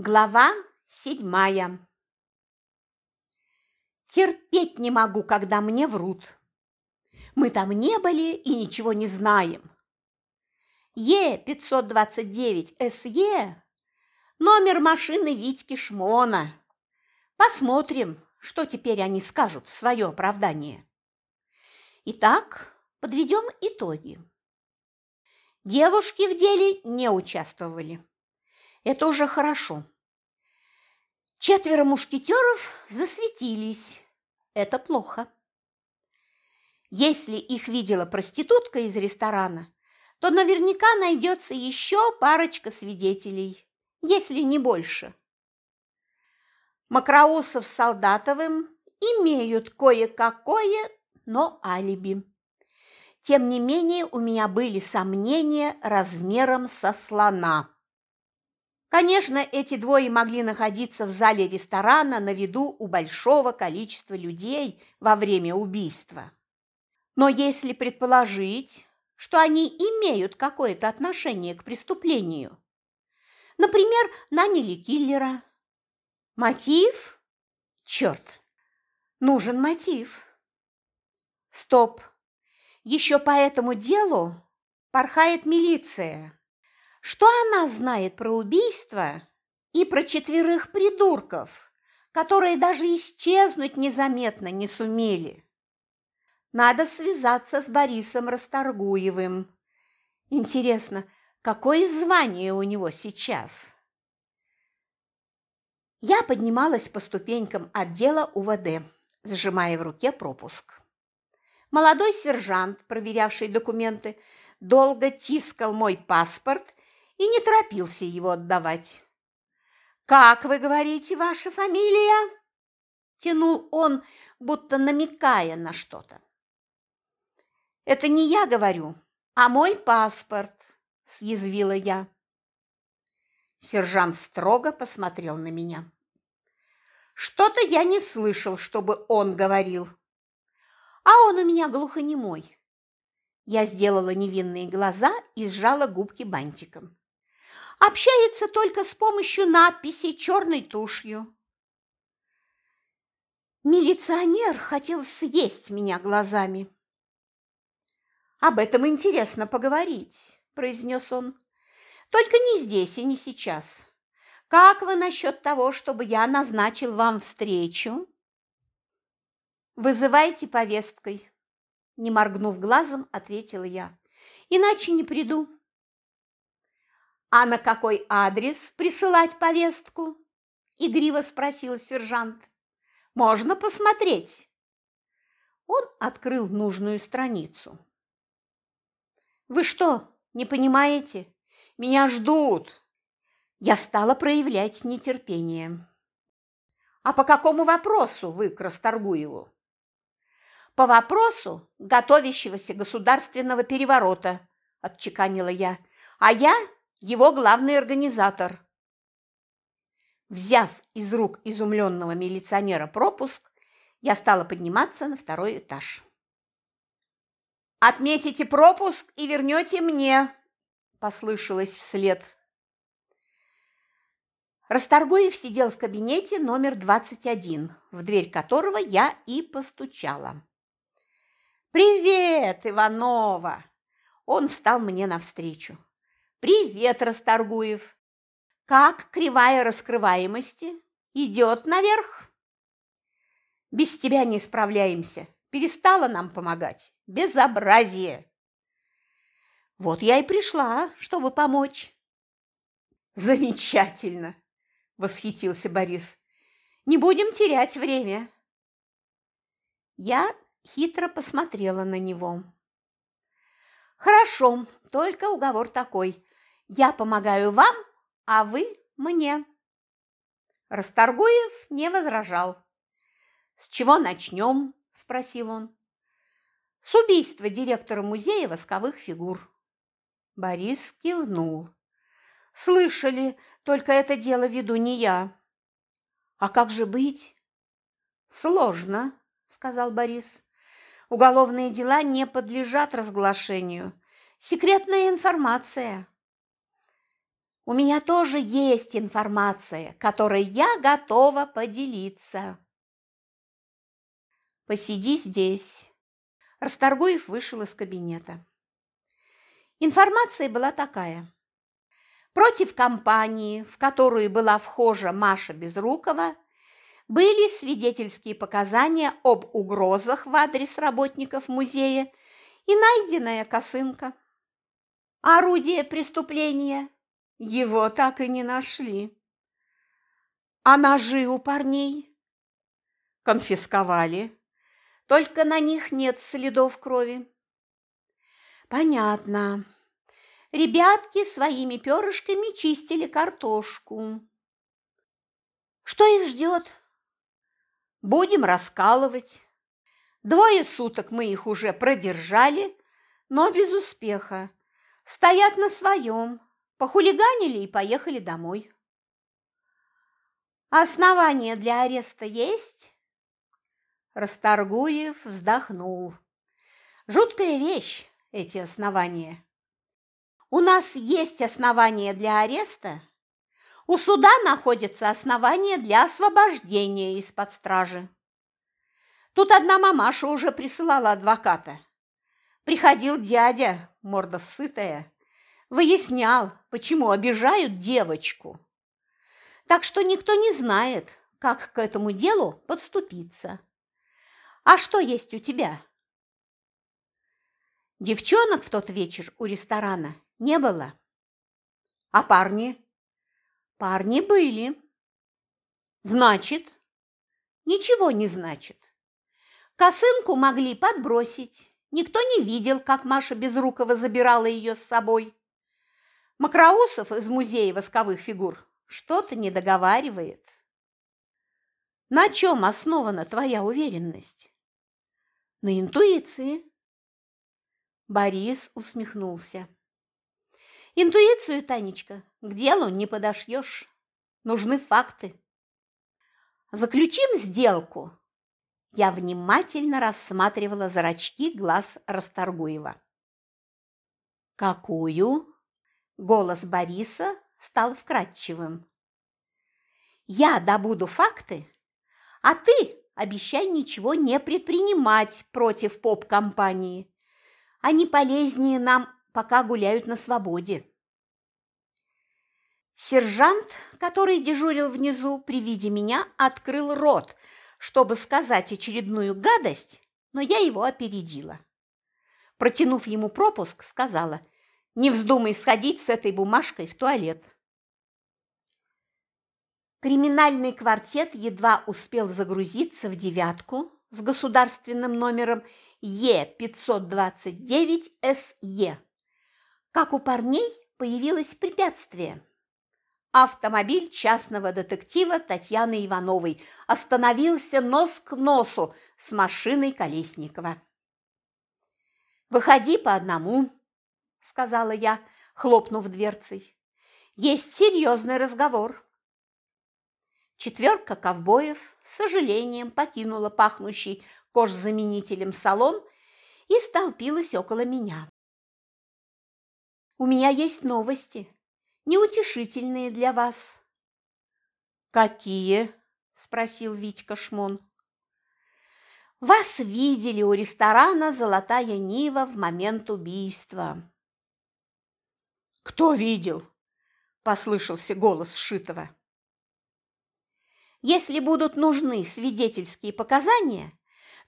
Глава седьмая Терпеть не могу, когда мне врут. Мы там не были и ничего не знаем. Е-529СЕ – номер машины Витьки Шмона. Посмотрим, что теперь они скажут в свое оправдание. Итак, подведем итоги. Девушки в деле не участвовали. Это уже хорошо. Четверо мушкетеров засветились. Это плохо. Если их видела проститутка из ресторана, то наверняка найдется еще парочка свидетелей, если не больше. Макроусов с Солдатовым имеют кое-какое, но алиби. Тем не менее, у меня были сомнения размером со слона. Конечно, эти двое могли находиться в зале ресторана на виду у большого количества людей во время убийства. Но если предположить, что они имеют какое-то отношение к преступлению, например, наняли киллера, мотив? Черт, нужен мотив. Стоп, еще по этому делу порхает милиция. Что она знает про убийство и про четверых придурков, которые даже исчезнуть незаметно не сумели? Надо связаться с Борисом Расторгуевым. Интересно, какое звание у него сейчас? Я поднималась по ступенькам отдела УВД, сжимая в руке пропуск. Молодой сержант, проверявший документы, долго тискал мой паспорт и не торопился его отдавать. «Как вы говорите, ваша фамилия?» Тянул он, будто намекая на что-то. «Это не я говорю, а мой паспорт», – съязвила я. Сержант строго посмотрел на меня. «Что-то я не слышал, чтобы он говорил. А он у меня глухонемой». Я сделала невинные глаза и сжала губки бантиком общается только с помощью надписей черной тушью. Милиционер хотел съесть меня глазами. «Об этом интересно поговорить», – произнес он. «Только не здесь и не сейчас. Как вы насчет того, чтобы я назначил вам встречу?» «Вызывайте повесткой», – не моргнув глазом, ответила я. «Иначе не приду». «А на какой адрес присылать повестку?» – игриво спросил сержант. «Можно посмотреть». Он открыл нужную страницу. «Вы что, не понимаете? Меня ждут!» Я стала проявлять нетерпение. «А по какому вопросу вы к Расторгуеву?» «По вопросу готовящегося государственного переворота», – отчеканила я. «А я его главный организатор. Взяв из рук изумленного милиционера пропуск, я стала подниматься на второй этаж. «Отметите пропуск и вернете мне!» – послышалось вслед. Расторгуев сидел в кабинете номер 21, в дверь которого я и постучала. «Привет, Иванова!» Он встал мне навстречу. «Привет, Расторгуев! Как кривая раскрываемости? Идет наверх?» «Без тебя не справляемся. Перестала нам помогать. Безобразие!» «Вот я и пришла, чтобы помочь». «Замечательно!» – восхитился Борис. «Не будем терять время». Я хитро посмотрела на него. «Хорошо, только уговор такой. Я помогаю вам, а вы мне. Расторгуев не возражал. «С чего начнем?» – спросил он. «С убийства директора музея восковых фигур». Борис кивнул. «Слышали, только это дело веду не я». «А как же быть?» «Сложно», – сказал Борис. «Уголовные дела не подлежат разглашению. Секретная информация». У меня тоже есть информация, которой я готова поделиться. Посиди здесь. Расторгуев вышел из кабинета. Информация была такая. Против компании, в которую была вхожа Маша Безрукова, были свидетельские показания об угрозах в адрес работников музея и найденная косынка. Орудие преступления его так и не нашли. А ножи у парней конфисковали, только на них нет следов крови. Понятно. Ребятки своими перышками чистили картошку. Что их ждет? Будем раскалывать. Двое суток мы их уже продержали, но без успеха. Стоят на своем, похулиганили и поехали домой. Основания для ареста есть? Расторгуев вздохнул. Жуткая вещь эти основания. У нас есть основания для ареста, у суда находятся основания для освобождения из-под стражи. Тут одна мамаша уже присылала адвоката. Приходил дядя, морда сытая, выяснял, почему обижают девочку. Так что никто не знает, как к этому делу подступиться. А что есть у тебя? Девчонок в тот вечер у ресторана не было. А парни? Парни были. Значит? Ничего не значит. Косынку могли подбросить. Никто не видел, как Маша Безрукова забирала ее с собой. Макроусов из музея восковых фигур что-то не договаривает. На чем основана твоя уверенность? На интуиции. Борис усмехнулся. Интуицию, Танечка, к делу не подошьешь. Нужны факты. Заключим сделку. Я внимательно рассматривала зрачки глаз Расторгуева. Какую? Голос Бориса стал вкрадчивым. Я добуду факты, а ты обещай ничего не предпринимать против поп-компании. Они полезнее нам пока гуляют на свободе. Сержант, который дежурил внизу при виде меня, открыл рот, чтобы сказать очередную гадость, но я его опередила. Протянув ему пропуск, сказала, «Не вздумай сходить с этой бумажкой в туалет». Криминальный квартет едва успел загрузиться в девятку с государственным номером Е529СЕ как у парней появилось препятствие. Автомобиль частного детектива Татьяны Ивановой остановился нос к носу с машиной Колесникова. «Выходи по одному», – сказала я, хлопнув дверцей. «Есть серьезный разговор». Четверка ковбоев с сожалением покинула пахнущий кожзаменителем салон и столпилась около меня. У меня есть новости, неутешительные для вас. Какие? спросил Витька Шмон. Вас видели у ресторана Золотая Нива в момент убийства. Кто видел? послышался голос Шитова. Если будут нужны свидетельские показания,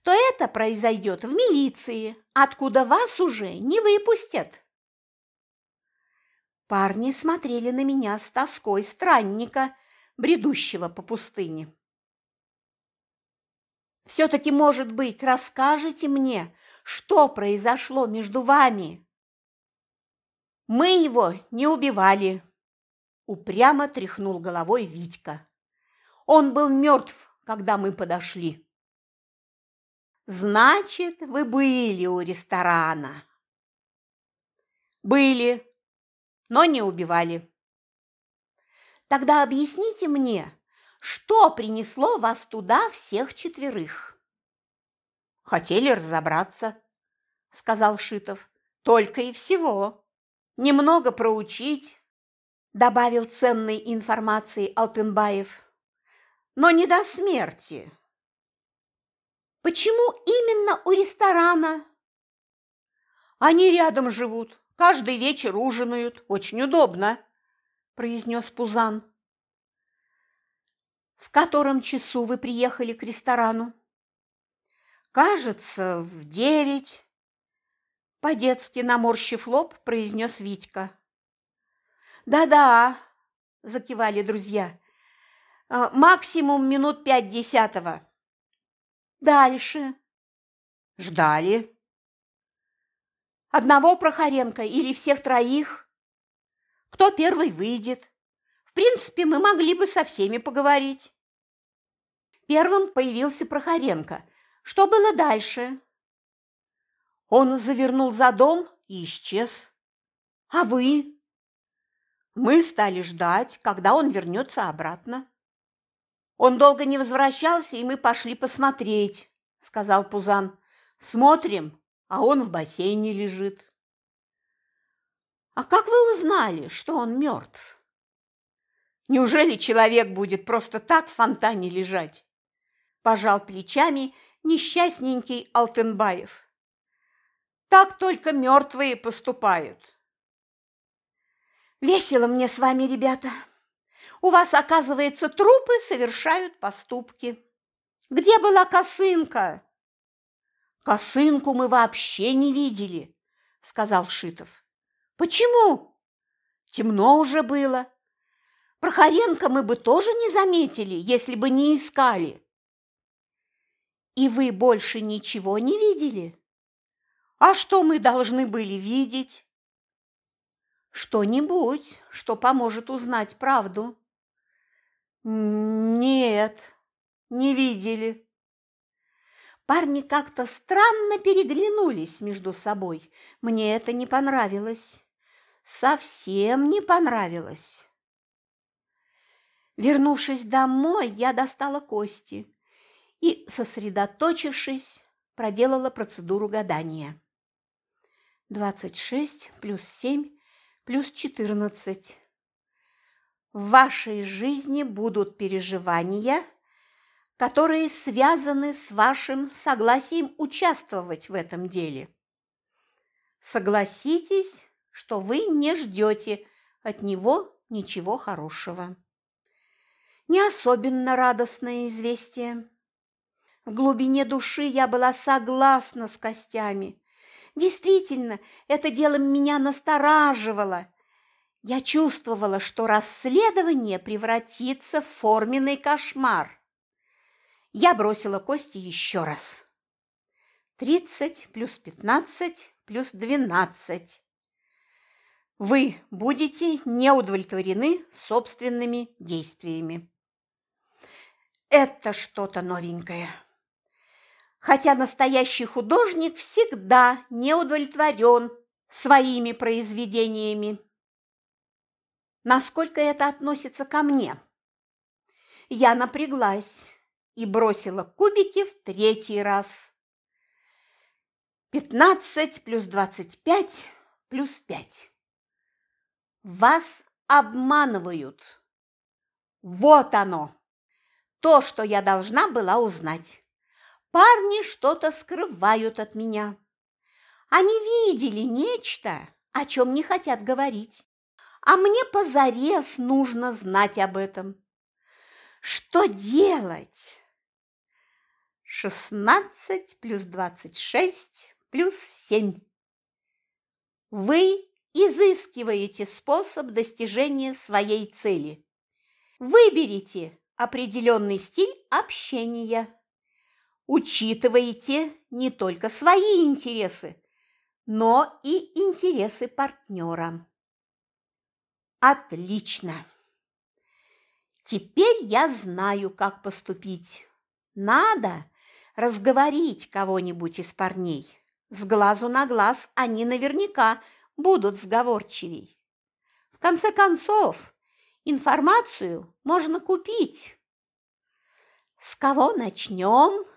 то это произойдет в милиции, откуда вас уже не выпустят. Парни смотрели на меня с тоской странника, бредущего по пустыне. «Все-таки, может быть, расскажете мне, что произошло между вами?» «Мы его не убивали», – упрямо тряхнул головой Витька. «Он был мертв, когда мы подошли». «Значит, вы были у ресторана?» «Были», но не убивали. Тогда объясните мне, что принесло вас туда всех четверых? Хотели разобраться, сказал Шитов. Только и всего. Немного проучить, добавил ценной информации Алтынбаев. Но не до смерти. Почему именно у ресторана? Они рядом живут, каждый вечер ужинают, очень удобно, произнес Пузан. В котором часу вы приехали к ресторану? Кажется, в девять. По-детски наморщив лоб, произнес Витька. «Да-да», – закивали друзья, «А, – «максимум минут пять десятого». «Дальше». «Ждали». «Одного Прохоренко или всех троих?» «Кто первый выйдет?» «В принципе, мы могли бы со всеми поговорить». Первым появился Прохоренко. Что было дальше? Он завернул за дом и исчез. А вы? Мы стали ждать, когда он вернется обратно. Он долго не возвращался, и мы пошли посмотреть, сказал Пузан. Смотрим, а он в бассейне лежит. А как вы узнали, что он мертв? Неужели человек будет просто так в фонтане лежать? Пожал плечами несчастненький Алтенбаев. Так только мертвые поступают. Весело мне с вами, ребята. У вас, оказывается, трупы совершают поступки. Где была косынка? Косынку мы вообще не видели, сказал Шитов. Почему? Темно уже было. Прохоренко мы бы тоже не заметили, если бы не искали. И вы больше ничего не видели? А что мы должны были видеть? Что-нибудь, что поможет узнать правду. Нет, не видели. Парни как-то странно переглянулись между собой. Мне это не понравилось. Совсем не понравилось. Вернувшись домой, я достала кости и, сосредоточившись, проделала процедуру гадания. 26 плюс 7 плюс 14. В вашей жизни будут переживания, которые связаны с вашим согласием участвовать в этом деле. Согласитесь, что вы не ждете от него ничего хорошего. Не особенно радостное известие. В глубине души я была согласна с костями. Действительно, это дело меня настораживало. Я чувствовала, что расследование превратится в форменный кошмар. Я бросила кости еще раз. Тридцать плюс пятнадцать плюс двенадцать. Вы будете не удовлетворены собственными действиями. Это что-то новенькое хотя настоящий художник всегда не удовлетворен своими произведениями. Насколько это относится ко мне? Я напряглась и бросила кубики в третий раз. Пятнадцать плюс двадцать пять плюс пять. Вас обманывают. Вот оно, то, что я должна была узнать. Парни что-то скрывают от меня. Они видели нечто, о чем не хотят говорить. А мне позарез нужно знать об этом. Что делать? Шестнадцать плюс двадцать шесть плюс семь. Вы изыскиваете способ достижения своей цели. Выберите определенный стиль общения учитываете не только свои интересы, но и интересы партнера. Отлично. Теперь я знаю, как поступить. Надо разговорить кого-нибудь из парней. С глазу на глаз они наверняка будут сговорчивей. В конце концов, информацию можно купить. С кого начнем?